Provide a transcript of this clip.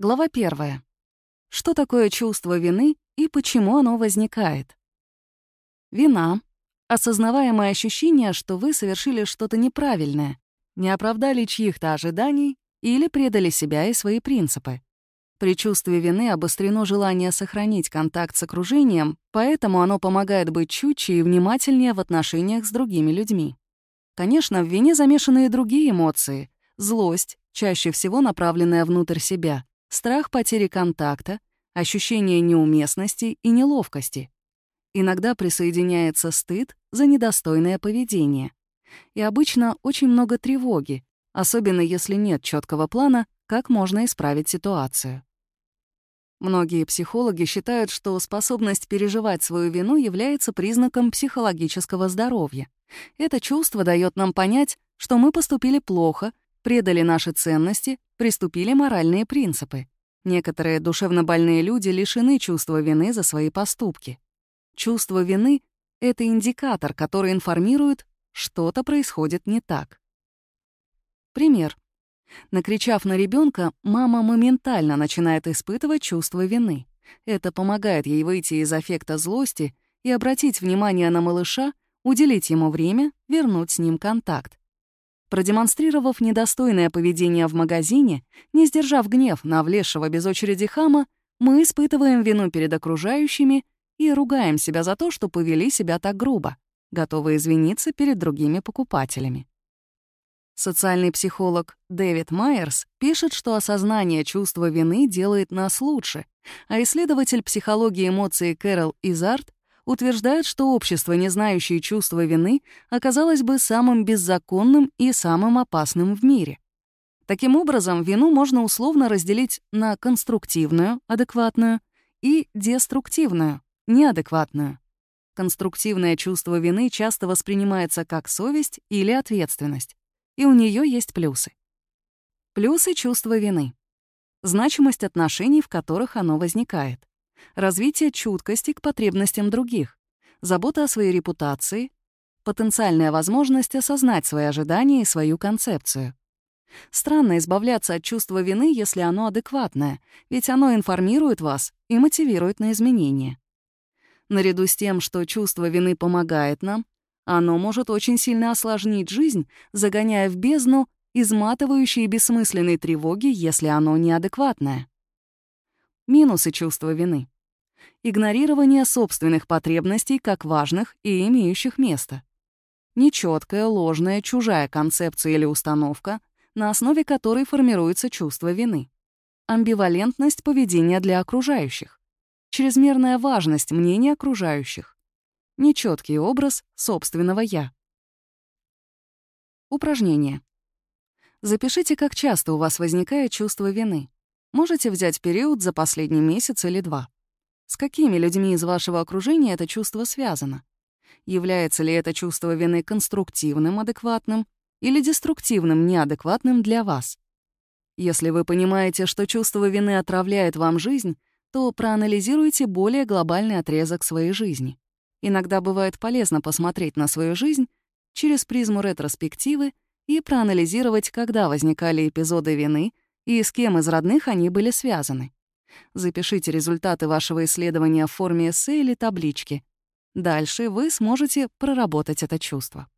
Глава первая. Что такое чувство вины и почему оно возникает? Вина — осознаваемое ощущение, что вы совершили что-то неправильное, не оправдали чьих-то ожиданий или предали себя и свои принципы. При чувстве вины обострено желание сохранить контакт с окружением, поэтому оно помогает быть чутче и внимательнее в отношениях с другими людьми. Конечно, в вине замешаны и другие эмоции — злость, чаще всего направленная внутрь себя, страх потери контакта, ощущение неуместности и неловкости. Иногда присоединяется стыд за недостойное поведение. И обычно очень много тревоги, особенно если нет четкого плана, как можно исправить ситуацию. Многие психологи считают, что способность переживать свою вину является признаком психологического здоровья. Это чувство дает нам понять, что мы поступили плохо, предали наши ценности, приступили моральные принципы. Некоторые душевнобольные люди лишены чувства вины за свои поступки. Чувство вины — это индикатор, который информирует, что-то происходит не так. Пример. Накричав на ребенка, мама моментально начинает испытывать чувство вины. Это помогает ей выйти из аффекта злости и обратить внимание на малыша, уделить ему время, вернуть с ним контакт. Продемонстрировав недостойное поведение в магазине, не сдержав гнев на влезшего без очереди хама, мы испытываем вину перед окружающими и ругаем себя за то, что повели себя так грубо, готовы извиниться перед другими покупателями. Социальный психолог Дэвид Майерс пишет, что осознание чувства вины делает нас лучше, а исследователь психологии эмоций Кэрол Изарт утверждает, что общество, не знающее чувства вины, оказалось бы самым беззаконным и самым опасным в мире. Таким образом, вину можно условно разделить на конструктивную, адекватную, и деструктивную, неадекватную. Конструктивное чувство вины часто воспринимается как совесть или ответственность и у нее есть плюсы. Плюсы чувства вины. Значимость отношений, в которых оно возникает. Развитие чуткости к потребностям других. Забота о своей репутации. Потенциальная возможность осознать свои ожидания и свою концепцию. Странно избавляться от чувства вины, если оно адекватное, ведь оно информирует вас и мотивирует на изменения. Наряду с тем, что чувство вины помогает нам, оно может очень сильно осложнить жизнь, загоняя в бездну изматывающие бессмысленные тревоги, если оно неадекватное. Минусы чувства вины. Игнорирование собственных потребностей как важных и имеющих место. Нечеткая, ложная, чужая концепция или установка, на основе которой формируется чувство вины. Амбивалентность поведения для окружающих. Чрезмерная важность мнений окружающих нечеткий образ собственного «я». Упражнение. Запишите, как часто у вас возникает чувство вины. Можете взять период за последний месяц или два. С какими людьми из вашего окружения это чувство связано? Является ли это чувство вины конструктивным, адекватным или деструктивным, неадекватным для вас? Если вы понимаете, что чувство вины отравляет вам жизнь, то проанализируйте более глобальный отрезок своей жизни. Иногда бывает полезно посмотреть на свою жизнь через призму ретроспективы и проанализировать, когда возникали эпизоды вины и с кем из родных они были связаны. Запишите результаты вашего исследования в форме эссе или таблички. Дальше вы сможете проработать это чувство.